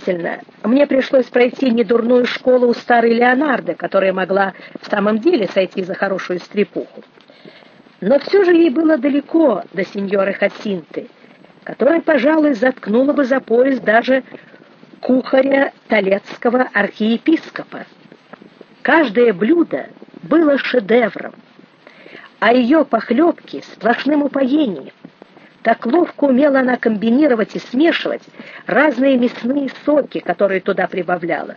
Действительно, мне пришлось пройти недурную школу у старой Леонардо, которая могла в самом деле сойти за хорошую стрепуху. Но все же ей было далеко до сеньоры Хасинты, которая, пожалуй, заткнула бы за пояс даже кухаря Толецкого архиепископа. Каждое блюдо было шедевром, а ее похлебки — сплошным упоением. Так ловко умела она комбинировать и смешивать разные мясные соки, которые туда прибавляла.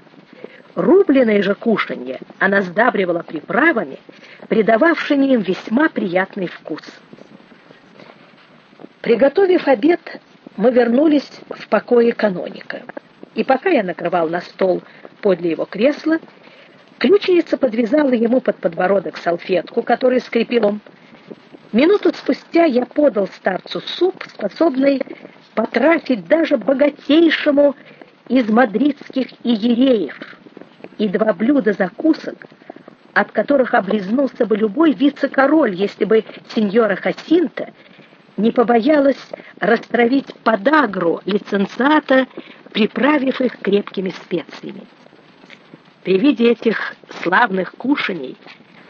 Рубленое же кушанье она сдабривала приправами, придававшими им весьма приятный вкус. Приготовив обед, мы вернулись в покое каноника. И пока я накрывал на стол подле его кресла, ключница подвязала ему под подбородок салфетку, которую скрепил он, Минуту спустя я подал старцу суп, способный потрафить даже богатейшему из мадридских иереев, и два блюда закусок, от которых облизнулся бы любой вице-король, если бы сеньора Хасинта не побоялась растравить подагру лицензата, приправив их крепкими специями. При виде этих славных кушаний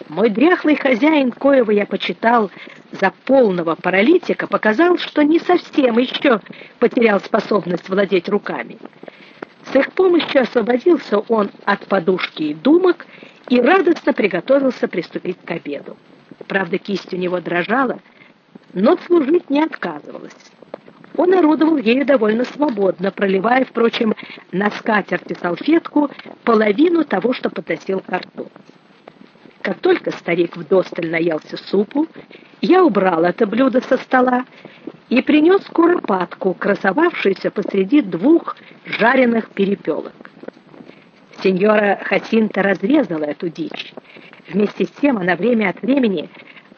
мой дряхлый хозяин, коего я почитал за полного паралитика, показал, что не совсем еще потерял способность владеть руками. С их помощью освободился он от подушки и думок и радостно приготовился приступить к обеду. Правда, кисть у него дрожала, но служить не отказывалась. Он орудовал ею довольно свободно, проливая, впрочем, на скатерть и салфетку половину того, что подносил к рту. Как только старик вдосталь наелся супу, я убрал это блюдо со стола и принес куропатку, красовавшуюся посреди двух жареных перепелок. Сеньора Хасинта разрезала эту дичь. Вместе с тем она время от времени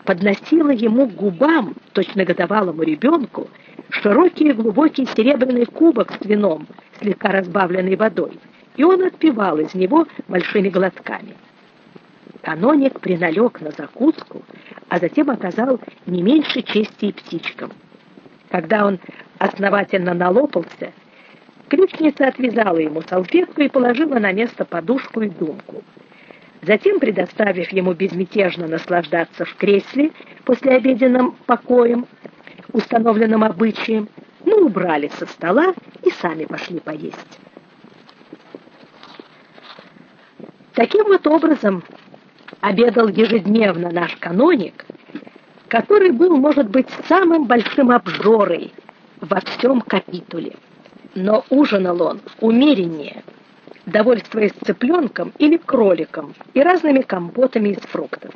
подносила ему к губам, точно годовалому ребенку, широкий глубокий серебряный кубок с вином, слегка разбавленный водой, и он отпивал из него большими глотками. Каноник приналег на закуску, а затем оказал не меньше чести и птичкам. Когда он основательно налопался, ключница отвязала ему салфетку и положила на место подушку и думку. Затем, предоставив ему безмятежно наслаждаться в кресле после обеденным покоем, установленным обычаем, мы убрали со стола и сами пошли поесть. Таким вот образом обедал ежедневно наш каноник, который был, может быть, самым большим обжорой во всем капитуле. Но ужинал он умереннее, довольствуясь цыпленком или кроликом и разными компотами из фруктов.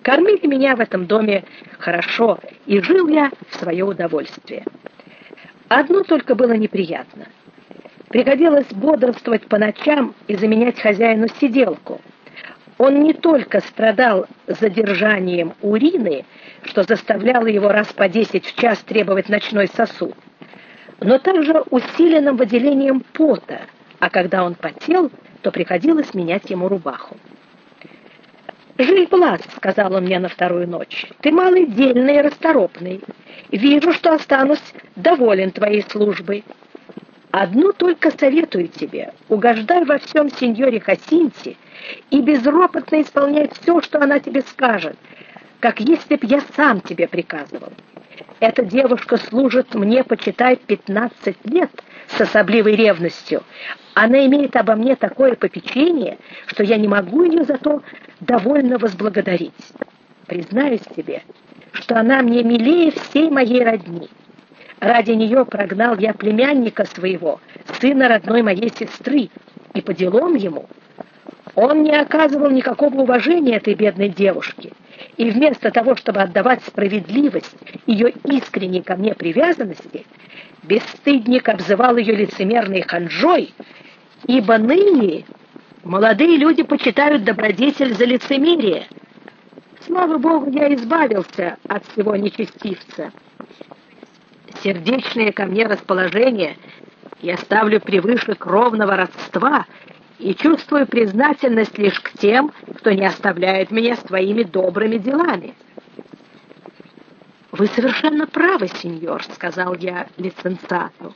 Кормили меня в этом доме хорошо, и жил я в свое удовольствие. Одно только было неприятно. Приходилось бодрствовать по ночам и заменять хозяину сиделку — он не только страдал задержанием урины, что заставляло его раз по десять в час требовать ночной сосуд, но также усиленным выделением пота, а когда он потел, то приходилось менять ему рубаху. «Жиль-Блас», — сказал он мне на вторую ночь, — «ты малый дельный и расторопный. Вижу, что останусь доволен твоей службой. Одну только советую тебе — угождай во всем сеньоре Хасинти и безропотно исполняй все, что она тебе скажет, как если б я сам тебе приказывал. Эта девушка служит мне, почитай, пятнадцать лет с особливой ревностью. Она имеет обо мне такое попечение, что я не могу ее за то довольно возблагодарить. Признаюсь тебе, что она мне милее всей моей родни. Ради нее прогнал я племянника своего, сына родной моей сестры, и по делам ему. Он не оказывал никакого уважения этой бедной девушке, и вместо того, чтобы отдавать справедливость ее искренней ко мне привязанности, бесстыдник обзывал ее лицемерной ханжой, ибо ныне молодые люди почитают добродетель за лицемерие. Слава Богу, я избавился от всего нечестивца сердечное ко мне расположение я ставлю превыше кровного родства и чувствую признательность лишь к тем, кто не оставляет меня своими добрыми делами. Вы совершенно правы, сеньор, сказал я лицензату.